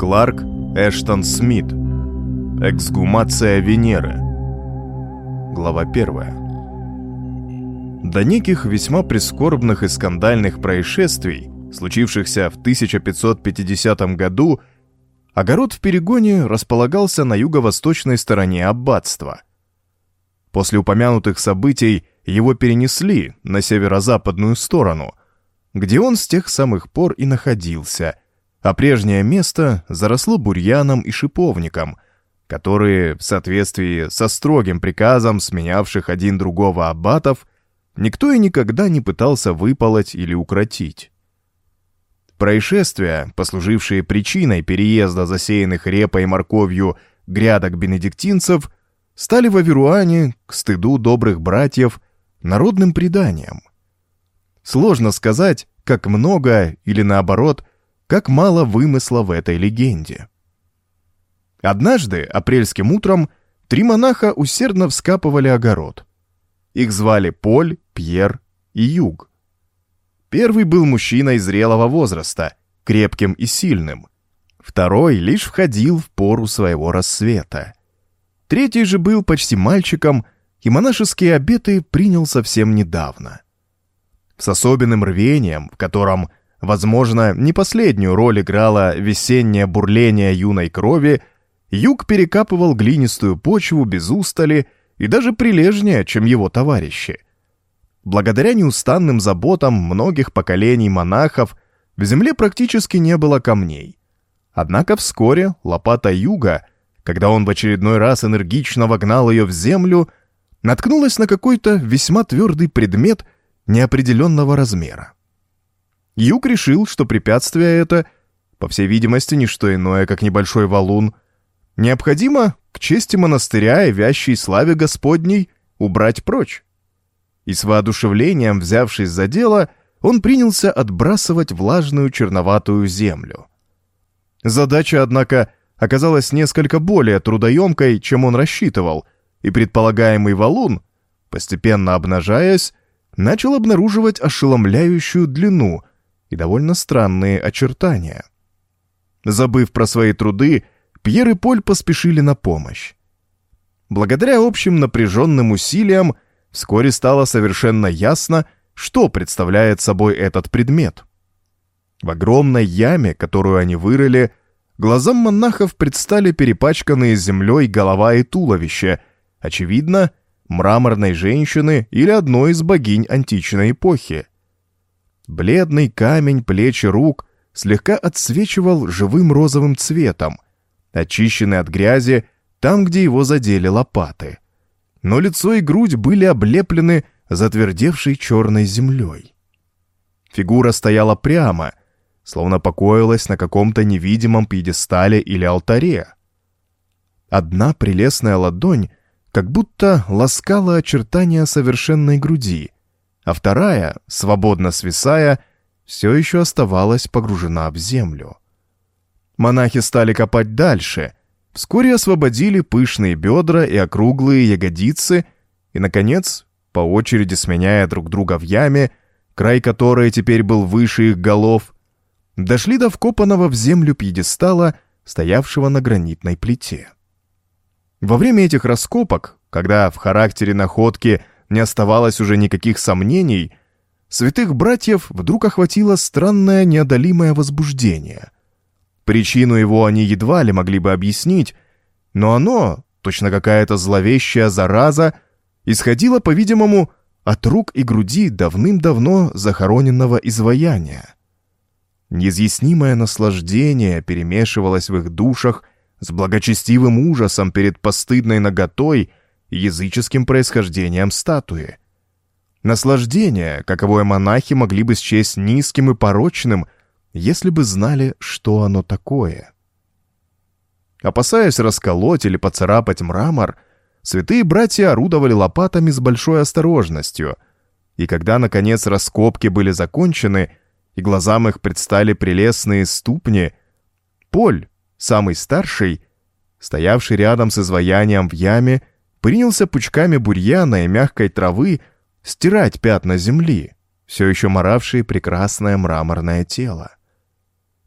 Кларк Эштон Смит. Эксгумация Венеры. Глава 1. До неких весьма прискорбных и скандальных происшествий, случившихся в 1550 году, огород в Перегоне располагался на юго-восточной стороне аббатства. После упомянутых событий его перенесли на северо-западную сторону, где он с тех самых пор и находился, а прежнее место заросло бурьяном и шиповником, которые, в соответствии со строгим приказом сменявших один другого аббатов, никто и никогда не пытался выполоть или укротить. Происшествия, послужившие причиной переезда засеянных репой и морковью грядок бенедиктинцев, стали в Аверуане, к стыду добрых братьев, народным преданием. Сложно сказать, как много или наоборот, как мало вымысла в этой легенде. Однажды, апрельским утром, три монаха усердно вскапывали огород. Их звали Поль, Пьер и Юг. Первый был мужчиной зрелого возраста, крепким и сильным. Второй лишь входил в пору своего рассвета. Третий же был почти мальчиком, и монашеские обеты принял совсем недавно. С особенным рвением, в котором, возможно, не последнюю роль играло весеннее бурление юной крови, Юг перекапывал глинистую почву без устали и даже прилежнее, чем его товарищи. Благодаря неустанным заботам многих поколений монахов в земле практически не было камней. Однако вскоре лопата Юга, когда он в очередной раз энергично вогнал ее в землю, наткнулась на какой-то весьма твердый предмет неопределенного размера. Юг решил, что препятствие это, по всей видимости, не что иное, как небольшой валун, необходимо к чести монастыря и вящей славе Господней убрать прочь. И с воодушевлением, взявшись за дело, он принялся отбрасывать влажную черноватую землю. Задача, однако, оказалась несколько более трудоемкой, чем он рассчитывал — и предполагаемый валун, постепенно обнажаясь, начал обнаруживать ошеломляющую длину и довольно странные очертания. Забыв про свои труды, Пьер и Поль поспешили на помощь. Благодаря общим напряженным усилиям вскоре стало совершенно ясно, что представляет собой этот предмет. В огромной яме, которую они вырыли, глазам монахов предстали перепачканные землей голова и туловище — очевидно, мраморной женщины или одной из богинь античной эпохи. Бледный камень плеч и рук слегка отсвечивал живым розовым цветом, очищенный от грязи там, где его задели лопаты. Но лицо и грудь были облеплены затвердевшей черной землей. Фигура стояла прямо, словно покоилась на каком-то невидимом пьедестале или алтаре. Одна прелестная ладонь как будто ласкала очертания совершенной груди, а вторая, свободно свисая, все еще оставалась погружена в землю. Монахи стали копать дальше, вскоре освободили пышные бедра и округлые ягодицы и, наконец, по очереди сменяя друг друга в яме, край которой теперь был выше их голов, дошли до вкопанного в землю пьедестала, стоявшего на гранитной плите. Во время этих раскопок, когда в характере находки не оставалось уже никаких сомнений, святых братьев вдруг охватило странное неодолимое возбуждение. Причину его они едва ли могли бы объяснить, но оно, точно какая-то зловещая зараза, исходило, по-видимому, от рук и груди давным-давно захороненного изваяния. Неизъяснимое наслаждение перемешивалось в их душах с благочестивым ужасом перед постыдной наготой языческим происхождением статуи. Наслаждение, каковое монахи могли бы счесть низким и порочным, если бы знали, что оно такое. Опасаясь расколоть или поцарапать мрамор, святые братья орудовали лопатами с большой осторожностью, и когда, наконец, раскопки были закончены, и глазам их предстали прелестные ступни, Поль, самый старший, стоявший рядом с изваянием в яме, принялся пучками бурьяна и мягкой травы стирать пятна земли, все еще моравшие прекрасное мраморное тело.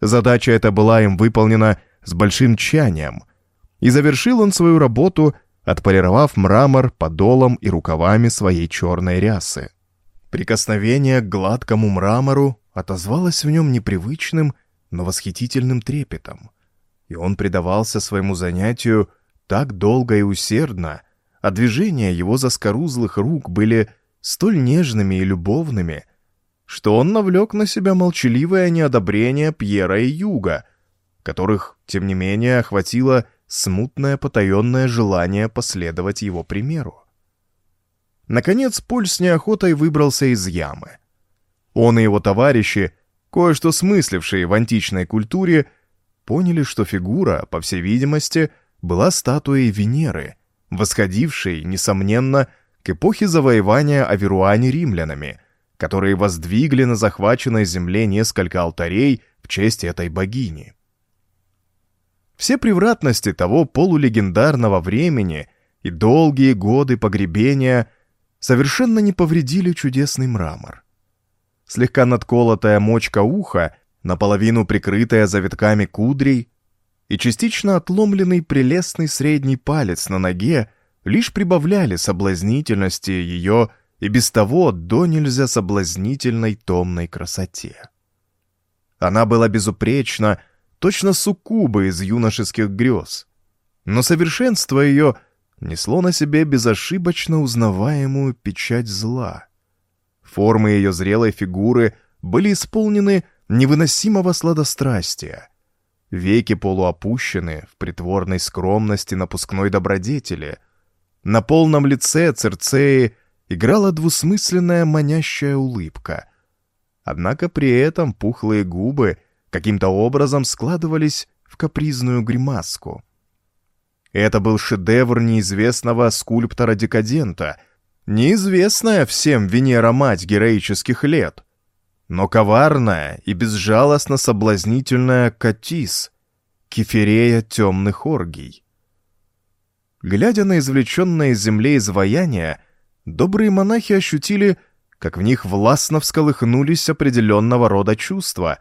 Задача эта была им выполнена с большим тщанием, и завершил он свою работу, отполировав мрамор подолом и рукавами своей черной рясы. Прикосновение к гладкому мрамору отозвалось в нем непривычным, но восхитительным трепетом, и он предавался своему занятию так долго и усердно, а движения его заскорузлых рук были столь нежными и любовными, что он навлек на себя молчаливое неодобрение Пьера и Юга, которых, тем не менее, охватило смутное потаенное желание последовать его примеру. Наконец Поль с неохотой выбрался из ямы. Он и его товарищи, кое-что смыслившие в античной культуре, поняли, что фигура, по всей видимости, была статуей Венеры, восходившей, несомненно, к эпохе завоевания Аверуани римлянами, которые воздвигли на захваченной земле несколько алтарей в честь этой богини. Все превратности того полулегендарного времени и долгие годы погребения совершенно не повредили чудесный мрамор. Слегка надколотая мочка уха, наполовину прикрытая завитками кудрей, и частично отломленный прелестный средний палец на ноге лишь прибавляли соблазнительности ее и без того до нельзя соблазнительной томной красоте. Она была безупречна, точно суккуба из юношеских грез, но совершенство ее несло на себе безошибочно узнаваемую печать зла. Формы ее зрелой фигуры были исполнены невыносимого сладострастия — веки полуопущены в притворной скромности напускной добродетели. На полном лице Церцеи играла двусмысленная манящая улыбка. Однако при этом пухлые губы каким-то образом складывались в капризную гримаску. Это был шедевр неизвестного скульптора-декадента, неизвестная всем Венера-мать героических лет но коварная и безжалостно соблазнительная Катис, кефирея темных оргий. Глядя на извлеченное из земли изваяние, добрые монахи ощутили, как в них властно всколыхнулись определенного рода чувства,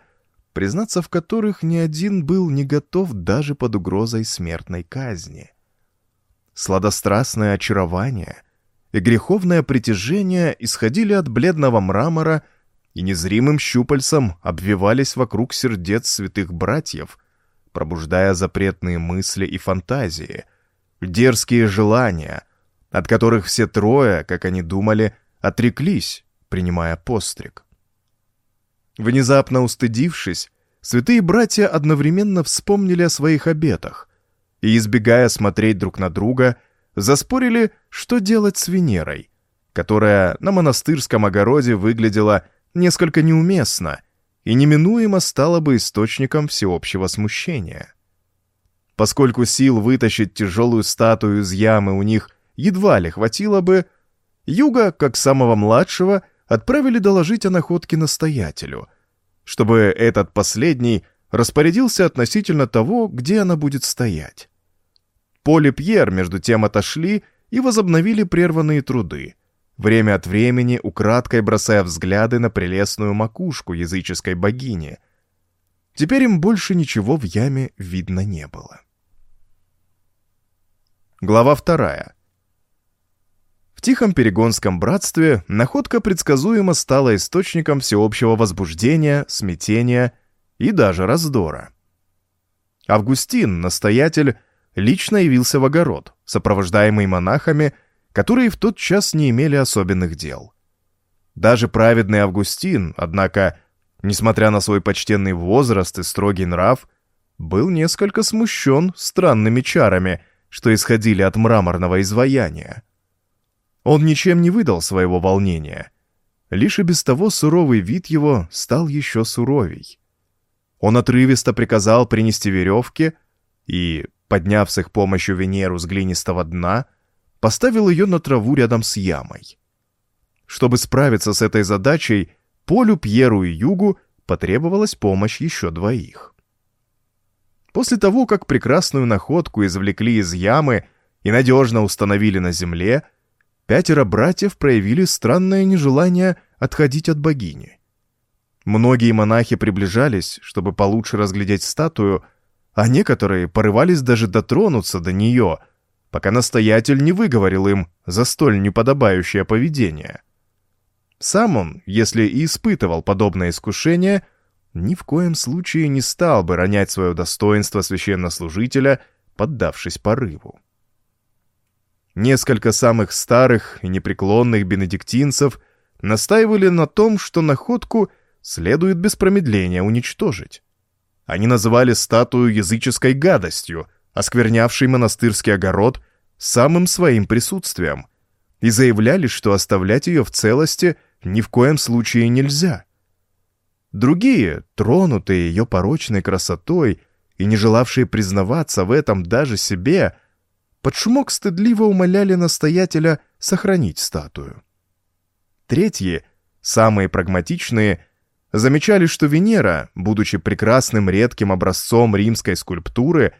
признаться в которых ни один был не готов даже под угрозой смертной казни. Сладострастное очарование и греховное притяжение исходили от бледного мрамора — и незримым щупальцем обвивались вокруг сердец святых братьев, пробуждая запретные мысли и фантазии, дерзкие желания, от которых все трое, как они думали, отреклись, принимая постриг. Внезапно устыдившись, святые братья одновременно вспомнили о своих обетах и, избегая смотреть друг на друга, заспорили, что делать с Венерой, которая на монастырском огороде выглядела несколько неуместно и неминуемо стало бы источником всеобщего смущения. Поскольку сил вытащить тяжелую статую из ямы у них едва ли хватило бы, Юга, как самого младшего, отправили доложить о находке настоятелю, чтобы этот последний распорядился относительно того, где она будет стоять. Поле Пьер между тем отошли и возобновили прерванные труды — время от времени украдкой бросая взгляды на прелестную макушку языческой богини. Теперь им больше ничего в яме видно не было. Глава вторая. В Тихом Перегонском братстве находка предсказуемо стала источником всеобщего возбуждения, смятения и даже раздора. Августин, настоятель, лично явился в огород, сопровождаемый монахами – которые в тот час не имели особенных дел. Даже праведный Августин, однако, несмотря на свой почтенный возраст и строгий нрав, был несколько смущен странными чарами, что исходили от мраморного изваяния. Он ничем не выдал своего волнения. Лишь и без того суровый вид его стал еще суровей. Он отрывисто приказал принести веревки и, подняв с их помощью Венеру с глинистого дна, поставил ее на траву рядом с ямой. Чтобы справиться с этой задачей, Полю, Пьеру и Югу потребовалась помощь еще двоих. После того, как прекрасную находку извлекли из ямы и надежно установили на земле, пятеро братьев проявили странное нежелание отходить от богини. Многие монахи приближались, чтобы получше разглядеть статую, а некоторые порывались даже дотронуться до нее, пока настоятель не выговорил им за столь неподобающее поведение. Сам он, если и испытывал подобное искушение, ни в коем случае не стал бы ронять свое достоинство священнослужителя, поддавшись порыву. Несколько самых старых и непреклонных бенедиктинцев настаивали на том, что находку следует без промедления уничтожить. Они называли статую языческой гадостью, осквернявшей монастырский огород самым своим присутствием, и заявляли, что оставлять ее в целости ни в коем случае нельзя. Другие, тронутые ее порочной красотой и не желавшие признаваться в этом даже себе, под шумок стыдливо умоляли настоятеля сохранить статую. Третьи, самые прагматичные, замечали, что Венера, будучи прекрасным редким образцом римской скульптуры,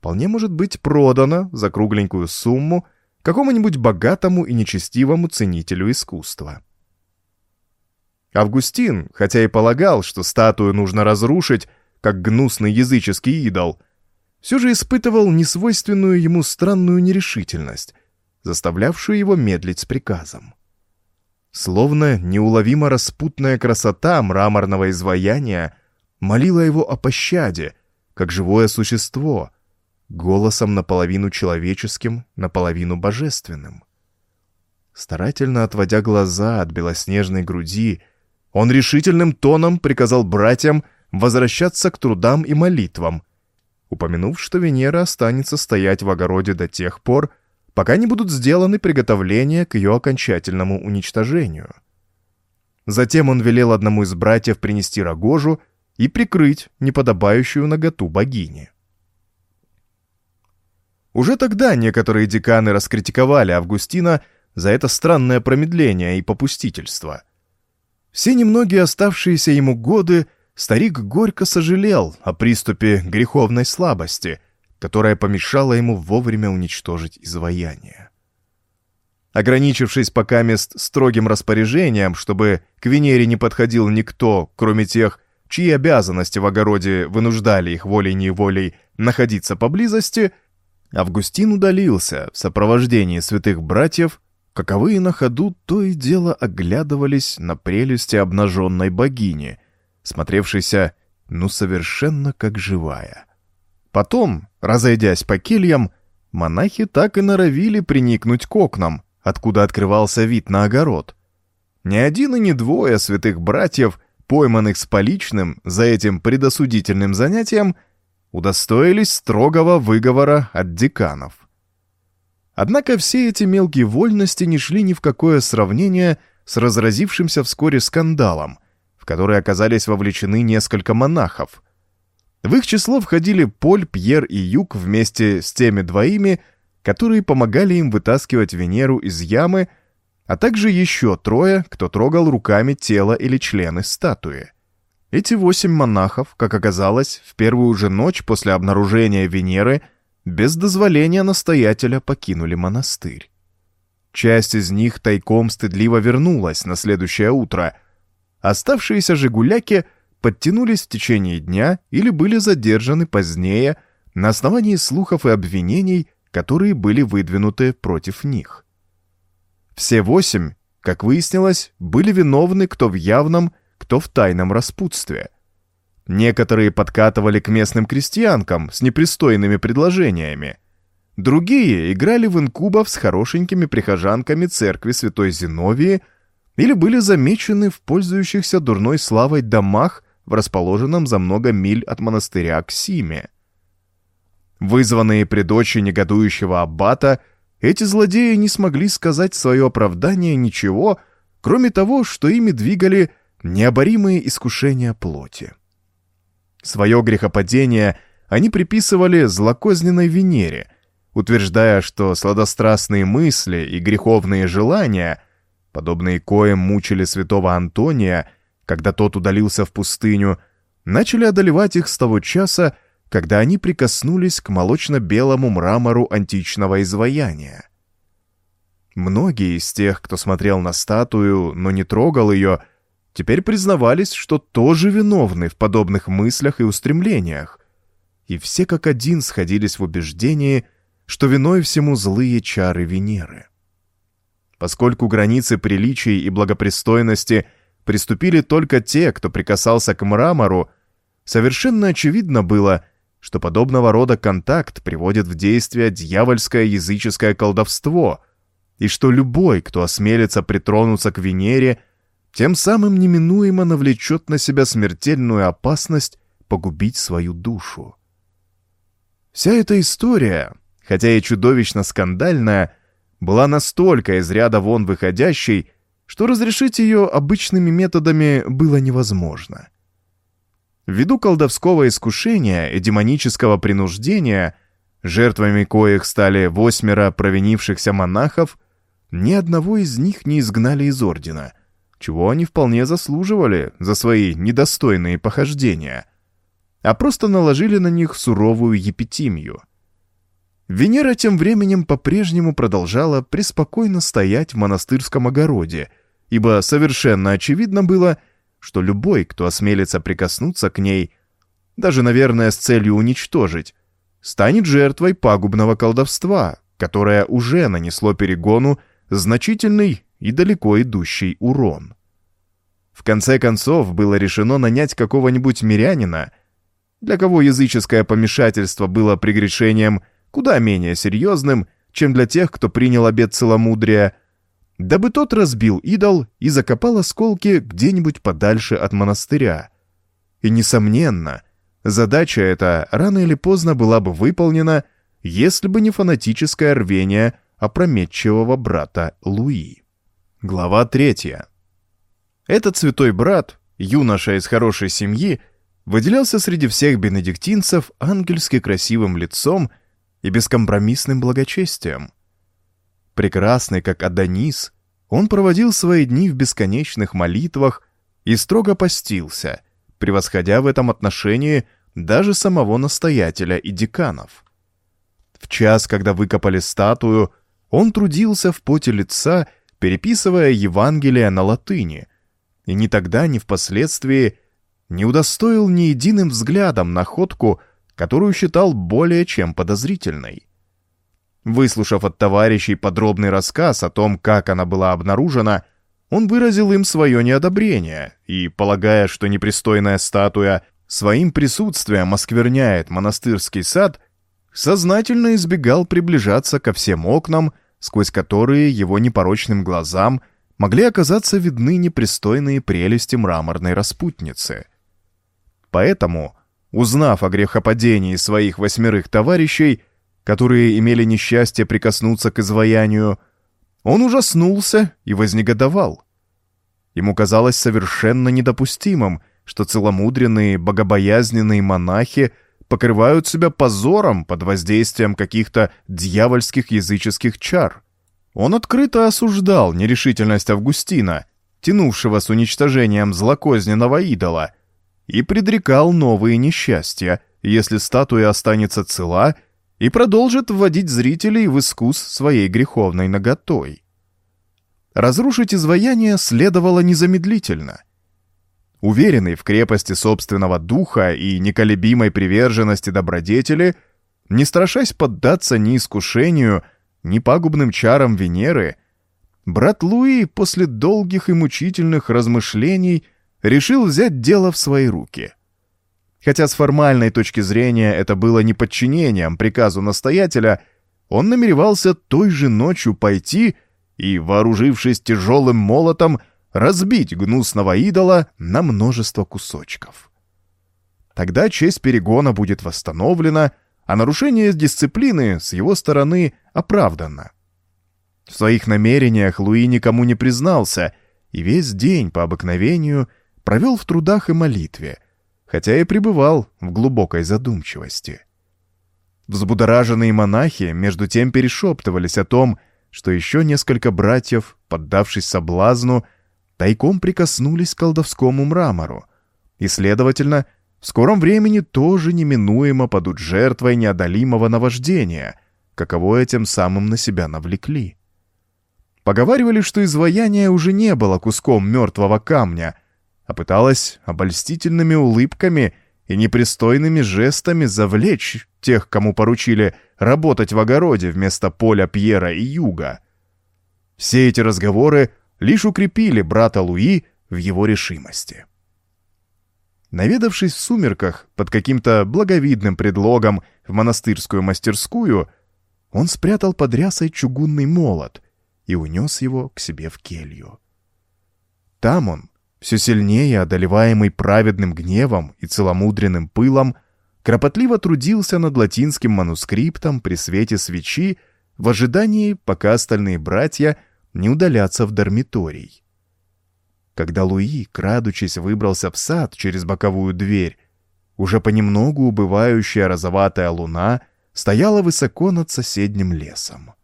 вполне может быть продана за кругленькую сумму какому-нибудь богатому и нечестивому ценителю искусства. Августин, хотя и полагал, что статую нужно разрушить, как гнусный языческий идол, все же испытывал несвойственную ему странную нерешительность, заставлявшую его медлить с приказом. Словно неуловимо распутная красота мраморного изваяния молила его о пощаде, как живое существо, голосом наполовину человеческим, наполовину божественным. Старательно отводя глаза от белоснежной груди, он решительным тоном приказал братьям возвращаться к трудам и молитвам, упомянув, что Венера останется стоять в огороде до тех пор, пока не будут сделаны приготовления к ее окончательному уничтожению. Затем он велел одному из братьев принести рогожу и прикрыть неподобающую наготу богини. Уже тогда некоторые деканы раскритиковали Августина за это странное промедление и попустительство – все немногие оставшиеся ему годы старик горько сожалел о приступе греховной слабости, которая помешала ему вовремя уничтожить изваяние. Ограничившись пока мест строгим распоряжением, чтобы к Венере не подходил никто, кроме тех, чьи обязанности в огороде вынуждали их волей-неволей находиться поблизости, Августин удалился в сопровождении святых братьев каковые на ходу то и дело оглядывались на прелести обнаженной богини, смотревшейся, ну, совершенно как живая. Потом, разойдясь по кельям, монахи так и норовили приникнуть к окнам, откуда открывался вид на огород. Ни один и ни двое святых братьев, пойманных с поличным за этим предосудительным занятием, удостоились строгого выговора от деканов. Однако все эти мелкие вольности не шли ни в какое сравнение с разразившимся вскоре скандалом, в который оказались вовлечены несколько монахов. В их число входили Поль, Пьер и Юг вместе с теми двоими, которые помогали им вытаскивать Венеру из ямы, а также еще трое, кто трогал руками тело или члены статуи. Эти восемь монахов, как оказалось, в первую же ночь после обнаружения Венеры – без дозволения настоятеля покинули монастырь. Часть из них тайком стыдливо вернулась на следующее утро. Оставшиеся же гуляки подтянулись в течение дня или были задержаны позднее на основании слухов и обвинений, которые были выдвинуты против них. Все восемь, как выяснилось, были виновны кто в явном, кто в тайном распутстве – Некоторые подкатывали к местным крестьянкам с непристойными предложениями. Другие играли в инкубов с хорошенькими прихожанками церкви Святой Зиновии или были замечены в пользующихся дурной славой домах в расположенном за много миль от монастыря Ксиме. Вызванные при дочи негодующего аббата, эти злодеи не смогли сказать свое оправдание ничего, кроме того, что ими двигали необоримые искушения плоти. Свое грехопадение они приписывали злокозненной Венере, утверждая, что сладострастные мысли и греховные желания, подобные коем мучили святого Антония, когда тот удалился в пустыню, начали одолевать их с того часа, когда они прикоснулись к молочно-белому мрамору античного изваяния. Многие из тех, кто смотрел на статую, но не трогал ее, теперь признавались, что тоже виновны в подобных мыслях и устремлениях, и все как один сходились в убеждении, что виной всему злые чары Венеры. Поскольку границы приличий и благопристойности приступили только те, кто прикасался к мрамору, совершенно очевидно было, что подобного рода контакт приводит в действие дьявольское языческое колдовство, и что любой, кто осмелится притронуться к Венере, тем самым неминуемо навлечет на себя смертельную опасность погубить свою душу. Вся эта история, хотя и чудовищно скандальная, была настолько из ряда вон выходящей, что разрешить ее обычными методами было невозможно. Ввиду колдовского искушения и демонического принуждения, жертвами коих стали восьмеро провинившихся монахов, ни одного из них не изгнали из ордена, чего они вполне заслуживали за свои недостойные похождения, а просто наложили на них суровую епитимию. Венера тем временем по-прежнему продолжала преспокойно стоять в монастырском огороде, ибо совершенно очевидно было, что любой, кто осмелится прикоснуться к ней, даже, наверное, с целью уничтожить, станет жертвой пагубного колдовства, которое уже нанесло перегону значительный и далеко идущий урон. В конце концов, было решено нанять какого-нибудь мирянина, для кого языческое помешательство было прегрешением куда менее серьезным, чем для тех, кто принял обет целомудрия, дабы тот разбил идол и закопал осколки где-нибудь подальше от монастыря. И, несомненно, задача эта рано или поздно была бы выполнена, если бы не фанатическое рвение опрометчивого брата Луи. Глава третья. Этот святой брат, юноша из хорошей семьи, выделялся среди всех бенедиктинцев ангельски красивым лицом и бескомпромиссным благочестием. Прекрасный, как Адонис, он проводил свои дни в бесконечных молитвах и строго постился, превосходя в этом отношении даже самого настоятеля и деканов. В час, когда выкопали статую, он трудился в поте лица, переписывая Евангелие на латыни, и ни тогда, ни впоследствии не удостоил ни единым взглядом находку, которую считал более чем подозрительной. Выслушав от товарищей подробный рассказ о том, как она была обнаружена, он выразил им свое неодобрение и, полагая, что непристойная статуя своим присутствием оскверняет монастырский сад, сознательно избегал приближаться ко всем окнам, сквозь которые его непорочным глазам могли оказаться видны непристойные прелести мраморной распутницы. Поэтому, узнав о грехопадении своих восьмерых товарищей, которые имели несчастье прикоснуться к изваянию, он ужаснулся и вознегодовал. Ему казалось совершенно недопустимым, что целомудренные, богобоязненные монахи покрывают себя позором под воздействием каких-то дьявольских языческих чар. Он открыто осуждал нерешительность Августина, тянувшего с уничтожением злокозненного идола — и предрекал новые несчастья, если статуя останется цела и продолжит вводить зрителей в искус своей греховной наготой. Разрушить изваяние следовало незамедлительно. Уверенный в крепости собственного духа и неколебимой приверженности добродетели, не страшась поддаться ни искушению, ни пагубным чарам Венеры, брат Луи после долгих и мучительных размышлений – решил взять дело в свои руки. Хотя с формальной точки зрения это было не подчинением приказу настоятеля, он намеревался той же ночью пойти и, вооружившись тяжелым молотом, разбить гнусного идола на множество кусочков. Тогда честь перегона будет восстановлена, а нарушение дисциплины с его стороны оправдано. В своих намерениях Луи никому не признался, и весь день по обыкновению – провел в трудах и молитве, хотя и пребывал в глубокой задумчивости. Взбудораженные монахи между тем перешептывались о том, что еще несколько братьев, поддавшись соблазну, тайком прикоснулись к колдовскому мрамору, и, следовательно, в скором времени тоже неминуемо падут жертвой неодолимого наваждения, каковое тем самым на себя навлекли. Поговаривали, что изваяние уже не было куском мертвого камня, а пыталась обольстительными улыбками и непристойными жестами завлечь тех, кому поручили работать в огороде вместо поля Пьера и Юга. Все эти разговоры лишь укрепили брата Луи в его решимости. Наведавшись в сумерках под каким-то благовидным предлогом в монастырскую мастерскую, он спрятал под рясой чугунный молот и унес его к себе в келью. Там он, все сильнее одолеваемый праведным гневом и целомудренным пылом, кропотливо трудился над латинским манускриптом при свете свечи в ожидании, пока остальные братья не удалятся в дармиторий. Когда Луи, крадучись, выбрался в сад через боковую дверь, уже понемногу убывающая розоватая луна стояла высоко над соседним лесом.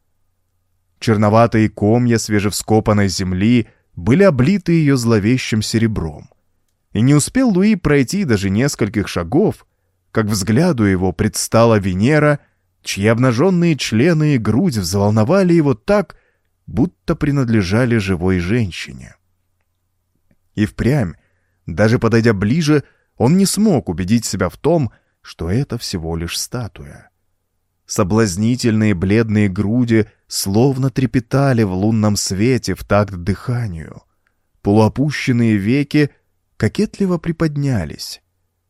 Черноватые комья свежевскопанной земли были облиты ее зловещим серебром. И не успел Луи пройти даже нескольких шагов, как взгляду его предстала Венера, чьи обнаженные члены и грудь взволновали его так, будто принадлежали живой женщине. И впрямь, даже подойдя ближе, он не смог убедить себя в том, что это всего лишь статуя. Соблазнительные бледные груди словно трепетали в лунном свете в такт дыханию. Полуопущенные веки кокетливо приподнялись.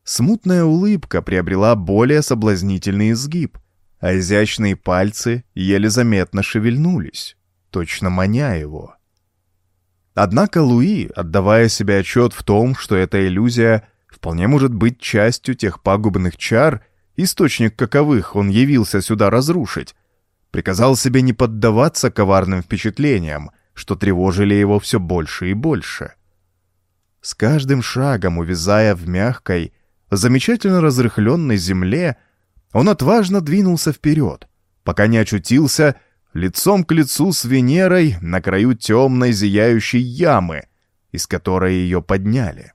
Смутная улыбка приобрела более соблазнительный изгиб, а изящные пальцы еле заметно шевельнулись, точно маня его. Однако Луи, отдавая себе отчет в том, что эта иллюзия вполне может быть частью тех пагубных чар, источник каковых он явился сюда разрушить, приказал себе не поддаваться коварным впечатлениям, что тревожили его все больше и больше. С каждым шагом, увязая в мягкой, замечательно разрыхленной земле, он отважно двинулся вперед, пока не очутился лицом к лицу с Венерой на краю темной зияющей ямы, из которой ее подняли.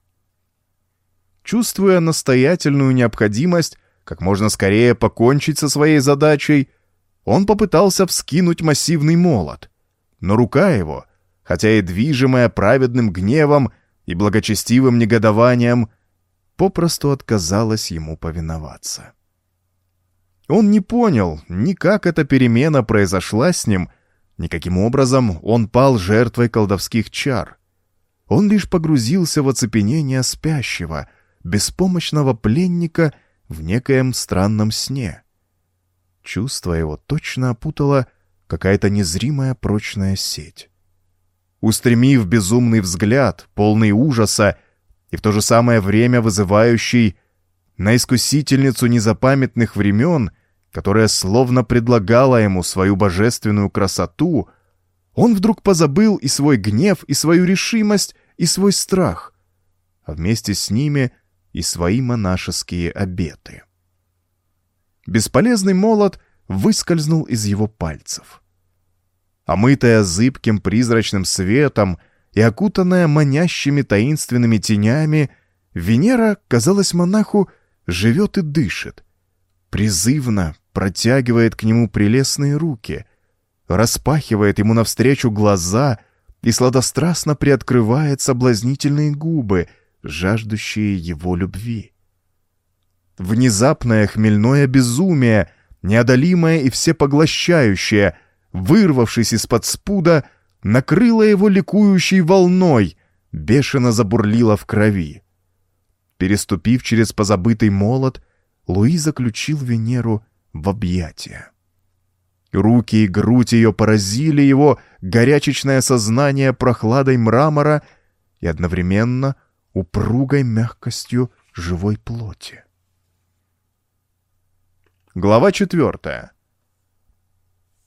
Чувствуя настоятельную необходимость как можно скорее покончить со своей задачей, он попытался вскинуть массивный молот, но рука его, хотя и движимая праведным гневом и благочестивым негодованием, попросту отказалась ему повиноваться. Он не понял, ни как эта перемена произошла с ним, ни каким образом он пал жертвой колдовских чар. Он лишь погрузился в оцепенение спящего, беспомощного пленника в некоем странном сне. Чувство его точно опутала какая-то незримая прочная сеть. Устремив безумный взгляд, полный ужаса и в то же самое время вызывающий на искусительницу незапамятных времен, которая словно предлагала ему свою божественную красоту, он вдруг позабыл и свой гнев, и свою решимость, и свой страх, а вместе с ними и свои монашеские обеты. Бесполезный молот выскользнул из его пальцев. Омытая зыбким призрачным светом и окутанная манящими таинственными тенями, Венера, казалось монаху, живет и дышит. Призывно протягивает к нему прелестные руки, распахивает ему навстречу глаза и сладострастно приоткрывает соблазнительные губы, жаждущие его любви. Внезапное хмельное безумие, неодолимое и всепоглощающее, вырвавшись из-под спуда, накрыло его ликующей волной, бешено забурлило в крови. Переступив через позабытый молот, Луи заключил Венеру в объятия. Руки и грудь ее поразили его горячечное сознание прохладой мрамора и одновременно упругой мягкостью живой плоти. Глава четвертая.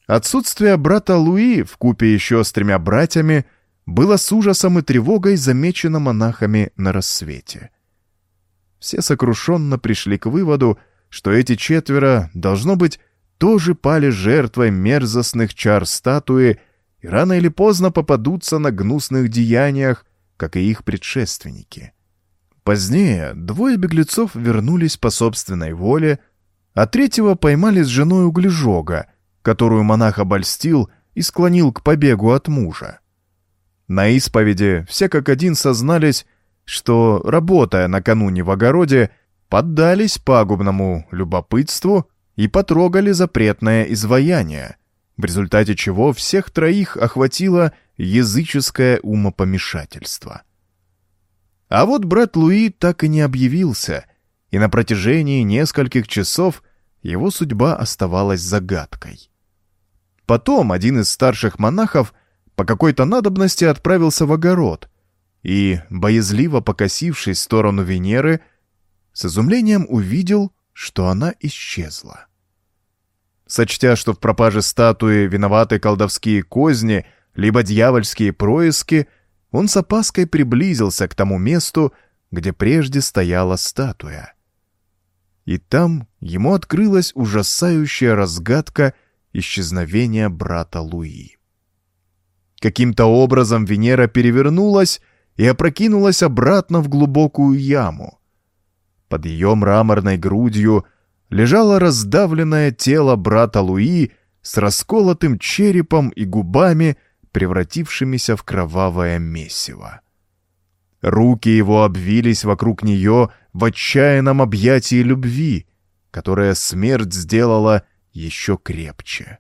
Отсутствие брата Луи в купе еще с тремя братьями было с ужасом и тревогой замечено монахами на рассвете все сокрушенно пришли к выводу, что эти четверо, должно быть, тоже пали жертвой мерзостных чар статуи и рано или поздно попадутся на гнусных деяниях, как и их предшественники. Позднее двое беглецов вернулись по собственной воле, а третьего поймали с женой углежога, которую монах обольстил и склонил к побегу от мужа. На исповеди все как один сознались, что, работая накануне в огороде, поддались пагубному любопытству и потрогали запретное изваяние, в результате чего всех троих охватило языческое умопомешательство. А вот брат Луи так и не объявился, и на протяжении нескольких часов его судьба оставалась загадкой. Потом один из старших монахов по какой-то надобности отправился в огород и, боязливо покосившись в сторону Венеры, с изумлением увидел, что она исчезла. Сочтя, что в пропаже статуи виноваты колдовские козни, либо дьявольские происки, он с опаской приблизился к тому месту, где прежде стояла статуя. И там ему открылась ужасающая разгадка исчезновения брата Луи. Каким-то образом Венера перевернулась и опрокинулась обратно в глубокую яму. Под ее мраморной грудью лежало раздавленное тело брата Луи с расколотым черепом и губами, превратившимися в кровавое месиво. Руки его обвились вокруг нее в отчаянном объятии любви, которое смерть сделала еще крепче.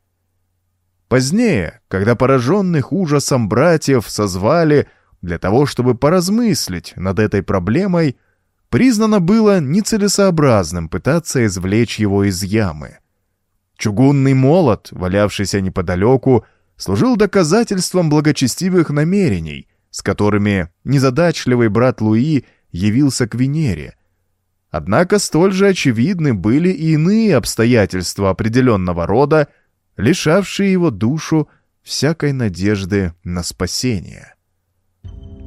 Позднее, когда пораженных ужасом братьев созвали для того, чтобы поразмыслить над этой проблемой, признано было нецелесообразным пытаться извлечь его из ямы. Чугунный молот, валявшийся неподалеку, служил доказательством благочестивых намерений, с которыми незадачливый брат Луи явился к Венере. Однако столь же очевидны были и иные обстоятельства определенного рода, лишавшие его душу всякой надежды на спасение.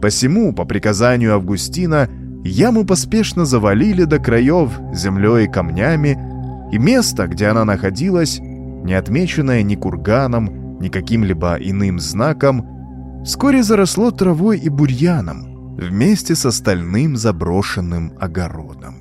Посему, по приказанию Августина, яму поспешно завалили до краев землей и камнями, и место, где она находилась, не отмеченное ни курганом, ни каким-либо иным знаком, вскоре заросло травой и бурьяном вместе с остальным заброшенным огородом.